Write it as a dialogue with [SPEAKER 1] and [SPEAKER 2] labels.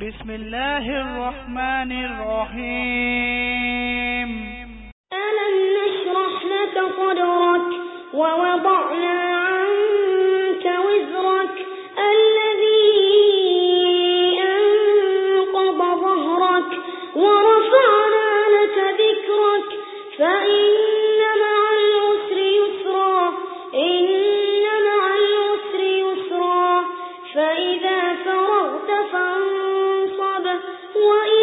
[SPEAKER 1] بسم الله الرحمن الرحيم.
[SPEAKER 2] ألم نشرح لك صدرك ووضعنا عنك وزرك الذي أنقض ظهرك ورفعنا لك ذكرك. فإن فرغت